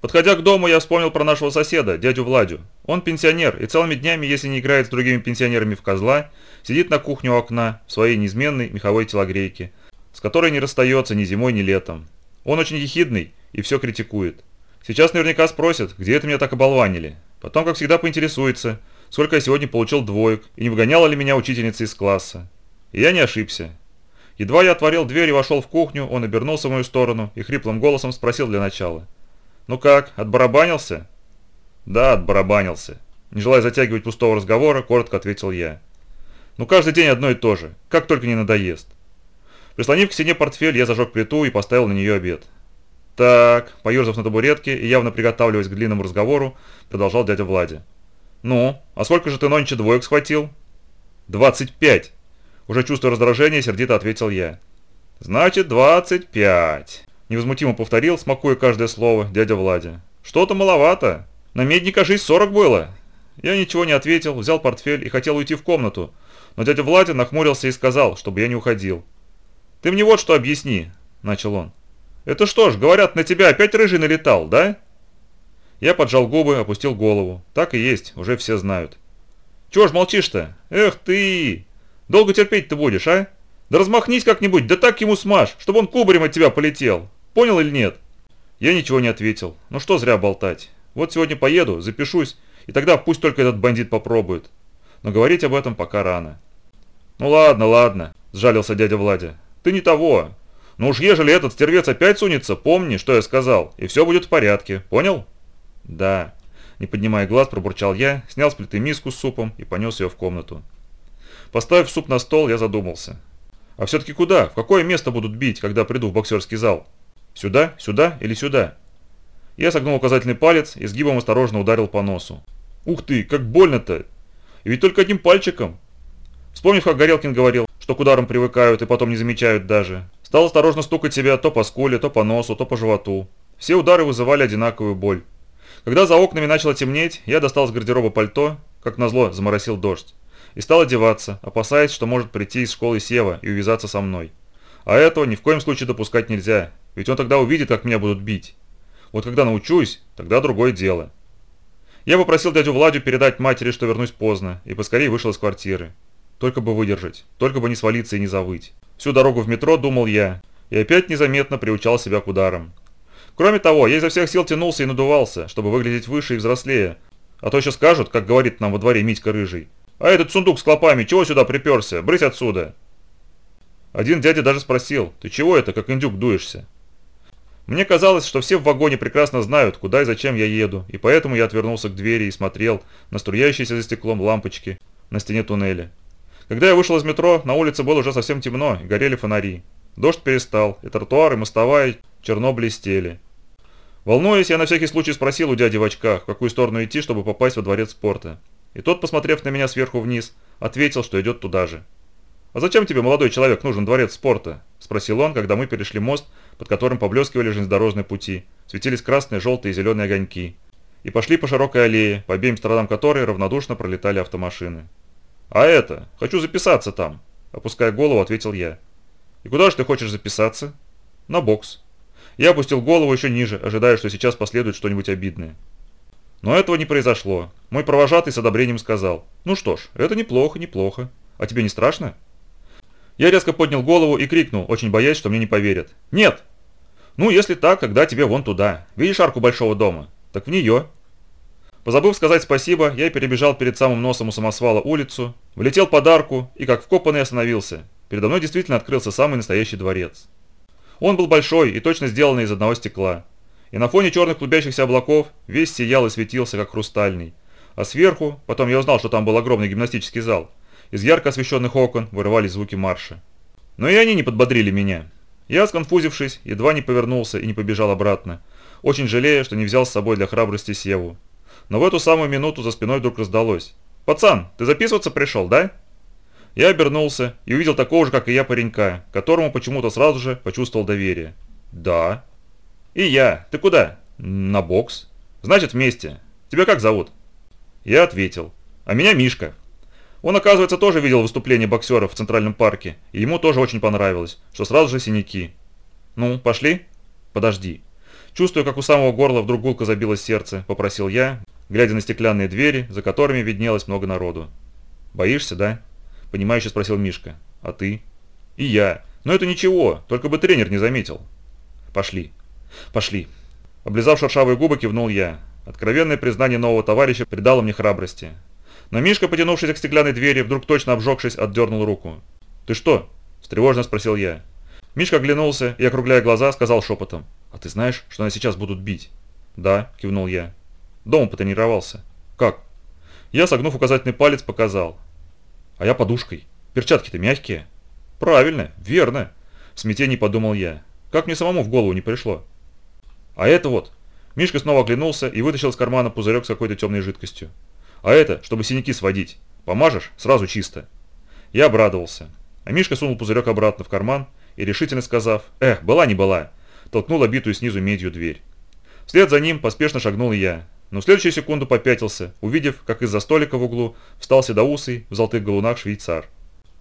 Подходя к дому, я вспомнил про нашего соседа, дядю Владю. Он пенсионер и целыми днями, если не играет с другими пенсионерами в козла, сидит на кухне у окна в своей неизменной меховой телогрейке, с которой не расстается ни зимой, ни летом. Он очень ехидный и все критикует. Сейчас наверняка спросят, где это меня так оболванили. Потом, как всегда, поинтересуется, сколько я сегодня получил двоек и не выгоняла ли меня учительница из класса. И я не ошибся. Едва я отворил дверь и вошел в кухню, он обернулся в мою сторону и хриплым голосом спросил для начала. «Ну как, отбарабанился?» «Да, отбарабанился». Не желая затягивать пустого разговора, коротко ответил я. «Ну каждый день одно и то же, как только не надоест». Прислонив к стене портфель, я зажег плиту и поставил на нее обед. «Так», поерзав на табуретке и явно приготавливаясь к длинному разговору, продолжал дядя Владя. «Ну, а сколько же ты нонче двоек схватил?» «Двадцать пять!» Уже чувствуя раздражение, сердито ответил я. «Значит, двадцать пять!» Невозмутимо повторил, смакуя каждое слово, дядя Владя. «Что-то маловато. На медне, кажись, сорок было». Я ничего не ответил, взял портфель и хотел уйти в комнату, но дядя Владя нахмурился и сказал, чтобы я не уходил. «Ты мне вот что объясни», – начал он. «Это что ж, говорят, на тебя опять рыжий налетал, да?» Я поджал губы, опустил голову. Так и есть, уже все знают. «Чего ж молчишь-то? Эх ты! Долго терпеть ты будешь, а? Да размахнись как-нибудь, да так ему смажь, чтобы он кубарем от тебя полетел. Понял или нет?» Я ничего не ответил. Ну что зря болтать. Вот сегодня поеду, запишусь, и тогда пусть только этот бандит попробует. Но говорить об этом пока рано. «Ну ладно, ладно», – сжалился дядя Владя. «Ты не того. Ну уж ежели этот стервец опять сунется, помни, что я сказал, и все будет в порядке. Понял?» «Да». Не поднимая глаз, пробурчал я, снял с плиты миску с супом и понес ее в комнату. Поставив суп на стол, я задумался. А все-таки куда? В какое место будут бить, когда приду в боксерский зал? Сюда, сюда или сюда? Я согнул указательный палец и сгибом осторожно ударил по носу. Ух ты, как больно-то! И ведь только одним пальчиком. Вспомнив, как Горелкин говорил, что к ударам привыкают и потом не замечают даже, стал осторожно стукать себя то по скуле, то по носу, то по животу. Все удары вызывали одинаковую боль. Когда за окнами начало темнеть, я достал с гардероба пальто, как назло заморосил дождь, и стал одеваться, опасаясь, что может прийти из школы Сева и увязаться со мной. А этого ни в коем случае допускать нельзя, ведь он тогда увидит, как меня будут бить. Вот когда научусь, тогда другое дело. Я попросил дядю Владю передать матери, что вернусь поздно, и поскорее вышел из квартиры. Только бы выдержать, только бы не свалиться и не завыть. Всю дорогу в метро думал я, и опять незаметно приучал себя к ударам. Кроме того, я изо всех сил тянулся и надувался, чтобы выглядеть выше и взрослее. А то еще скажут, как говорит нам во дворе Митька Рыжий. «А этот сундук с клопами, чего сюда приперся? Брысь отсюда!» Один дядя даже спросил, «Ты чего это, как индюк, дуешься?» Мне казалось, что все в вагоне прекрасно знают, куда и зачем я еду, и поэтому я отвернулся к двери и смотрел на струящиеся за стеклом лампочки на стене туннеля. Когда я вышел из метро, на улице было уже совсем темно, и горели фонари. Дождь перестал, и тротуары, и мостовая черно блестели. Волнуясь, я на всякий случай спросил у дяди в очках, в какую сторону идти, чтобы попасть во дворец спорта. И тот, посмотрев на меня сверху вниз, ответил, что идет туда же. «А зачем тебе, молодой человек, нужен дворец спорта?» – спросил он, когда мы перешли мост, под которым поблескивали железнодорожные пути, светились красные, желтые и зеленые огоньки, и пошли по широкой аллее, по обеим сторонам которой равнодушно пролетали автомашины. «А это? Хочу записаться там», – опуская голову, ответил я. «И куда же ты хочешь записаться?» «На бокс». Я опустил голову еще ниже, ожидая, что сейчас последует что-нибудь обидное. Но этого не произошло. Мой провожатый с одобрением сказал, «Ну что ж, это неплохо, неплохо. А тебе не страшно?» Я резко поднял голову и крикнул, очень боясь, что мне не поверят. «Нет!» «Ну, если так, когда тебе вон туда. Видишь арку большого дома? Так в нее». Позабыв сказать спасибо, я перебежал перед самым носом у самосвала улицу, влетел под арку и, как вкопанный, остановился. Передо мной действительно открылся самый настоящий дворец. Он был большой и точно сделанный из одного стекла. И на фоне черных клубящихся облаков весь сиял и светился, как хрустальный. А сверху, потом я узнал, что там был огромный гимнастический зал, из ярко освещенных окон вырывались звуки марша. Но и они не подбодрили меня. Я, сконфузившись, едва не повернулся и не побежал обратно, очень жалея, что не взял с собой для храбрости Севу. Но в эту самую минуту за спиной вдруг раздалось. «Пацан, ты записываться пришел, да?» Я обернулся и увидел такого же, как и я, паренька, которому почему-то сразу же почувствовал доверие. «Да». «И я. Ты куда?» «На бокс». «Значит, вместе. Тебя как зовут?» Я ответил. «А меня Мишка». Он, оказывается, тоже видел выступление боксеров в Центральном парке, и ему тоже очень понравилось, что сразу же синяки. «Ну, пошли?» «Подожди». Чувствуя, как у самого горла вдруг гулко забилось сердце, попросил я, глядя на стеклянные двери, за которыми виднелось много народу. «Боишься, да?» – понимающе спросил Мишка. «А ты?» «И я. Но это ничего, только бы тренер не заметил». «Пошли». «Пошли». Облизав шершавые губы, кивнул я. Откровенное признание нового товарища придало мне храбрости. Но Мишка, потянувшись к стеклянной двери, вдруг точно обжегшись, отдернул руку. «Ты что?» – встревоженно спросил я. Мишка оглянулся и, округляя глаза, сказал шепотом. «А ты знаешь, что нас сейчас будут бить?» «Да», – кивнул я. «Дома потренировался». «Как?» Я, согнув указательный палец, показал. «А я подушкой. Перчатки-то мягкие». «Правильно, верно», – в смятении подумал я. «Как мне самому в голову не пришло?» «А это вот». Мишка снова оглянулся и вытащил из кармана пузырек с какой-то темной жидкостью. «А это, чтобы синяки сводить. Помажешь, сразу чисто». Я обрадовался. А Мишка сунул пузырек обратно в карман и, решительно сказав «Эх, была не была», толкнул обитую снизу медью дверь. Вслед за ним поспешно шагнул я, но в следующую секунду попятился, увидев, как из-за столика в углу встал седоусый в золотых галунах швейцар.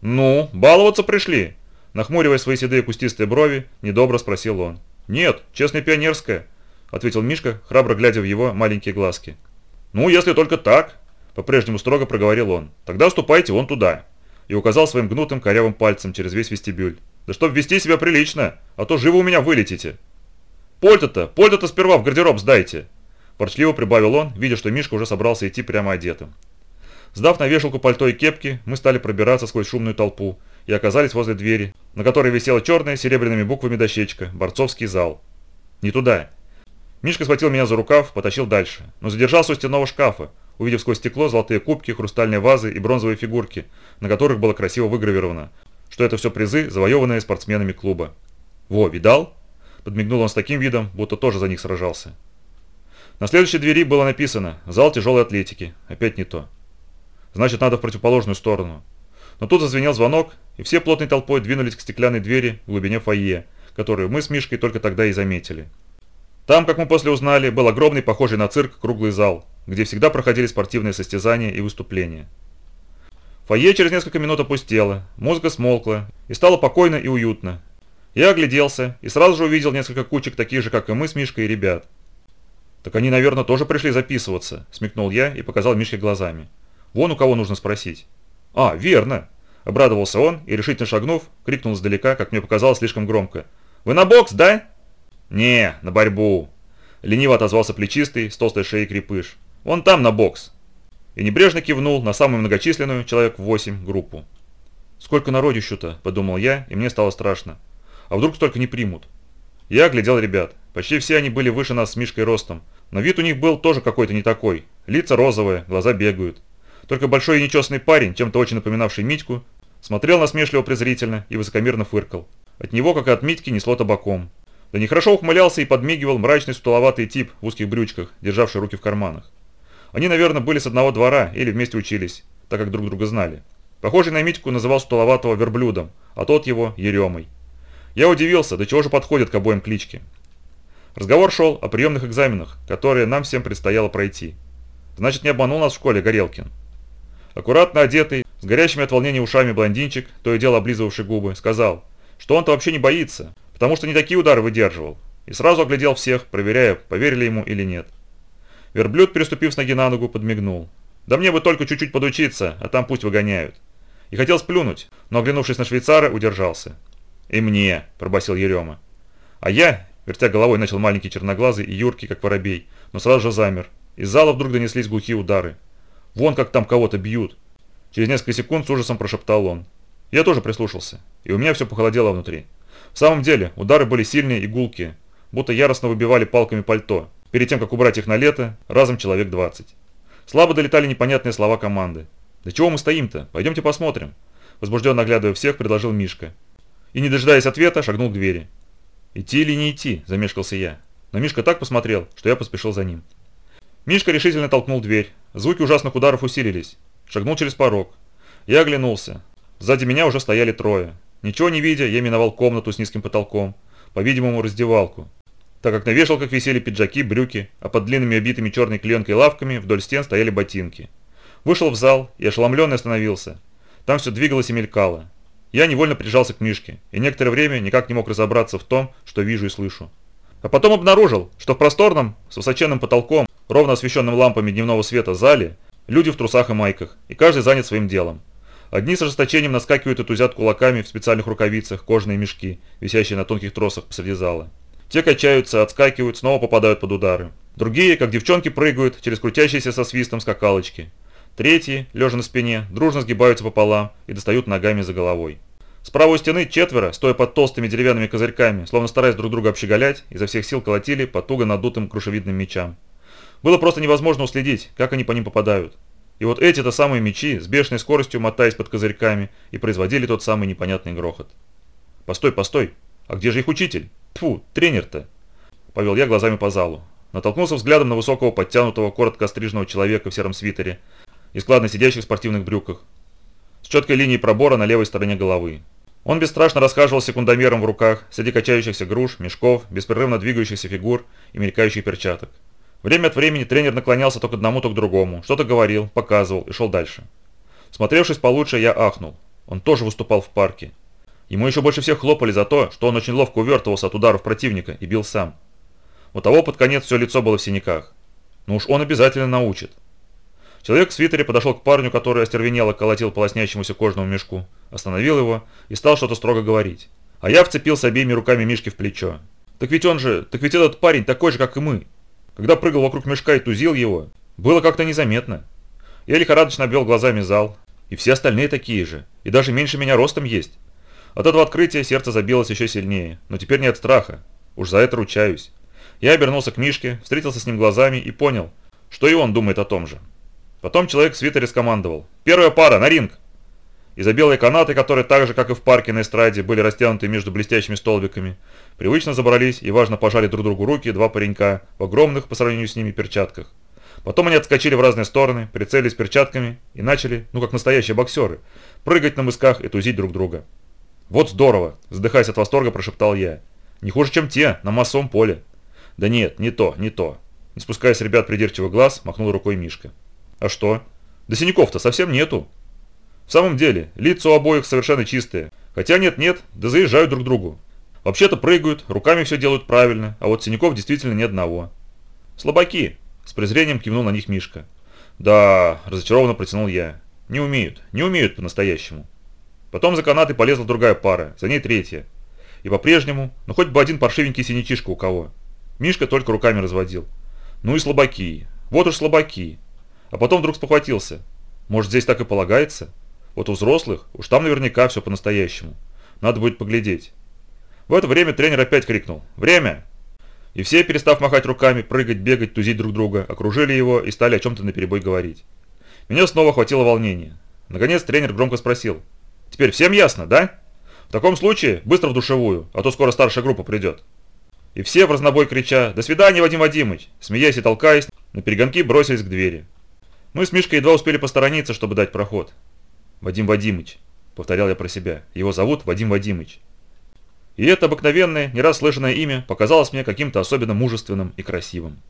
«Ну, баловаться пришли?» Нахмуривая свои седые кустистые брови, недобро спросил он. «Нет, честно пионерская», — ответил Мишка, храбро глядя в его маленькие глазки. «Ну, если только так», — по-прежнему строго проговорил он, — «тогда ступайте вон туда», и указал своим гнутым корявым пальцем через весь вестибюль. «Да чтоб вести себя прилично, а то живо у меня вылетите». «Польта-то, польта-то сперва в гардероб сдайте», – ворчливо прибавил он, видя, что Мишка уже собрался идти прямо одетым. Сдав на вешалку пальто и кепки, мы стали пробираться сквозь шумную толпу и оказались возле двери, на которой висела черная серебряными буквами дощечка «Борцовский зал». «Не туда». Мишка схватил меня за рукав, потащил дальше, но задержался у стенного шкафа, увидев сквозь стекло золотые кубки, хрустальные вазы и бронзовые фигурки, на которых было красиво выгравировано, что это все призы, завоеванные спортсменами клуба. «Во, видал?» Подмигнул он с таким видом, будто тоже за них сражался. На следующей двери было написано «Зал тяжелой атлетики». Опять не то. Значит, надо в противоположную сторону. Но тут зазвенел звонок, и все плотной толпой двинулись к стеклянной двери в глубине фойе, которую мы с Мишкой только тогда и заметили. Там, как мы после узнали, был огромный, похожий на цирк, круглый зал, где всегда проходили спортивные состязания и выступления. Фойе через несколько минут опустело, музыка смолкла, и стало покойно и уютно. Я огляделся и сразу же увидел несколько кучек таких же, как и мы с Мишкой и ребят. «Так они, наверное, тоже пришли записываться», – смекнул я и показал Мишке глазами. «Вон у кого нужно спросить». «А, верно!» – обрадовался он и, решительно шагнув, крикнул издалека, как мне показалось слишком громко. «Вы на бокс, да?» «Не, на борьбу!» Лениво отозвался плечистый, с толстой шеей крепыш. «Вон там на бокс!» И небрежно кивнул на самую многочисленную, человек в восемь, группу. «Сколько народищу-то?» – подумал я, и мне стало страшно. «А вдруг столько не примут?» Я оглядел ребят. Почти все они были выше нас с Мишкой ростом, но вид у них был тоже какой-то не такой. Лица розовые, глаза бегают. Только большой и нечестный парень, чем-то очень напоминавший Митьку, смотрел насмешливо презрительно и высокомерно фыркал. От него, как и от Митьки, несло табаком. Да нехорошо ухмылялся и подмигивал мрачный сутуловатый тип в узких брючках, державший руки в карманах. Они, наверное, были с одного двора или вместе учились, так как друг друга знали. Похожий на Митьку называл сутуловатого верблюдом, а тот его Еремой. Я удивился, до чего же подходят к обоим клички. Разговор шел о приемных экзаменах, которые нам всем предстояло пройти. Значит, не обманул нас в школе Горелкин. Аккуратно одетый, с горящими от волнения ушами блондинчик, то и дело облизывавший губы, сказал, что он-то вообще не боится, потому что не такие удары выдерживал, и сразу оглядел всех, проверяя, поверили ему или нет. Верблюд, переступив с ноги на ногу, подмигнул. «Да мне бы только чуть-чуть подучиться, а там пусть выгоняют». И хотел сплюнуть, но, оглянувшись на швейцара, удержался. «И мне», – пробасил Ерема. А я, вертя головой, начал маленький черноглазый и юркий, как воробей, но сразу же замер. Из зала вдруг донеслись глухие удары. «Вон как там кого-то бьют!» Через несколько секунд с ужасом прошептал он. Я тоже прислушался, и у меня все похолодело внутри. В самом деле, удары были сильные и гулкие, будто яростно выбивали палками пальто, Перед тем, как убрать их на лето, разом человек 20. Слабо долетали непонятные слова команды. «Да чего мы стоим-то? Пойдемте посмотрим», – возбужденно оглядывая всех, предложил Мишка. И, не дожидаясь ответа, шагнул к двери. «Идти или не идти?» – замешкался я. Но Мишка так посмотрел, что я поспешил за ним. Мишка решительно толкнул дверь. Звуки ужасных ударов усилились. Шагнул через порог. Я оглянулся. Сзади меня уже стояли трое. Ничего не видя, я миновал комнату с низким потолком. По-видимому, раздевалку так как на вешалках висели пиджаки, брюки, а под длинными обитыми черной клеенкой лавками вдоль стен стояли ботинки. Вышел в зал и ошеломленный остановился. Там все двигалось и мелькало. Я невольно прижался к Мишке и некоторое время никак не мог разобраться в том, что вижу и слышу. А потом обнаружил, что в просторном, с высоченным потолком, ровно освещенным лампами дневного света зале, люди в трусах и майках, и каждый занят своим делом. Одни с ожесточением наскакивают и тузят кулаками в специальных рукавицах кожаные мешки, висящие на тонких тросах посреди зала. Те качаются, отскакивают, снова попадают под удары. Другие, как девчонки, прыгают через крутящиеся со свистом скакалочки. Третьи, лежа на спине, дружно сгибаются пополам и достают ногами за головой. С правой стены четверо, стоя под толстыми деревянными козырьками, словно стараясь друг друга общеголять, изо всех сил колотили по туго надутым крушевидным мечам. Было просто невозможно уследить, как они по ним попадают. И вот эти-то самые мечи, с бешеной скоростью мотаясь под козырьками, и производили тот самый непонятный грохот. «Постой, постой! А где же их учитель? Тфу, тренер-то!» Повел я глазами по залу. Натолкнулся взглядом на высокого, подтянутого, коротко остриженного человека в сером свитере и складно сидящих в спортивных брюках, с четкой линией пробора на левой стороне головы. Он бесстрашно расхаживал секундомером в руках среди качающихся груш, мешков, беспрерывно двигающихся фигур и мелькающих перчаток. Время от времени тренер наклонялся то к одному, то к другому, что-то говорил, показывал и шел дальше. Смотревшись получше, я ахнул. Он тоже выступал в парке. Ему еще больше всех хлопали за то, что он очень ловко увертывался от ударов противника и бил сам. У того под конец все лицо было в синяках. Но уж он обязательно научит. Человек в свитере подошел к парню, который остервенело колотил по лоснящемуся кожному мешку, остановил его и стал что-то строго говорить. А я вцепился обеими руками Мишки в плечо. Так ведь он же, так ведь этот парень такой же, как и мы. Когда прыгал вокруг мешка и тузил его, было как-то незаметно. Я лихорадочно обвел глазами зал. И все остальные такие же. И даже меньше меня ростом есть. От этого открытия сердце забилось еще сильнее. Но теперь не от страха. Уж за это ручаюсь. Я обернулся к Мишке, встретился с ним глазами и понял, что и он думает о том же. Потом человек в свитере скомандовал. «Первая пара, на ринг!» И за белые канаты, которые так же, как и в парке на эстраде, были растянуты между блестящими столбиками, привычно забрались и важно пожали друг другу руки два паренька в огромных по сравнению с ними перчатках. Потом они отскочили в разные стороны, прицелились перчатками и начали, ну как настоящие боксеры, прыгать на мысках и тузить друг друга. «Вот здорово!» – вздыхаясь от восторга, прошептал я. «Не хуже, чем те, на массовом поле». «Да нет, не то, не то». Не спускаясь ребят придирчивый глаз, махнул рукой Мишка. А что? Да синяков-то совсем нету. В самом деле, лица у обоих совершенно чистые. Хотя нет-нет, да заезжают друг к другу. Вообще-то прыгают, руками все делают правильно, а вот синяков действительно ни одного. Слабаки, с презрением кивнул на них Мишка. Да, разочарованно протянул я. Не умеют, не умеют по-настоящему. Потом за канаты полезла другая пара, за ней третья. И по-прежнему, ну хоть бы один паршивенький синячишка у кого. Мишка только руками разводил. Ну и слабаки, вот уж слабаки. А потом вдруг спохватился. Может, здесь так и полагается? Вот у взрослых, уж там наверняка все по-настоящему. Надо будет поглядеть. В это время тренер опять крикнул «Время!». И все, перестав махать руками, прыгать, бегать, тузить друг друга, окружили его и стали о чем-то наперебой говорить. Меня снова охватило волнение. Наконец тренер громко спросил «Теперь всем ясно, да? В таком случае быстро в душевую, а то скоро старшая группа придет». И все в разнобой крича «До свидания, Вадим Вадимович!» смеясь и толкаясь, на перегонки бросились к двери. Мы с Мишкой едва успели посторониться, чтобы дать проход. «Вадим Вадимыч», — повторял я про себя, — «его зовут Вадим Вадимыч». И это обыкновенное, не раз слышанное имя показалось мне каким-то особенно мужественным и красивым.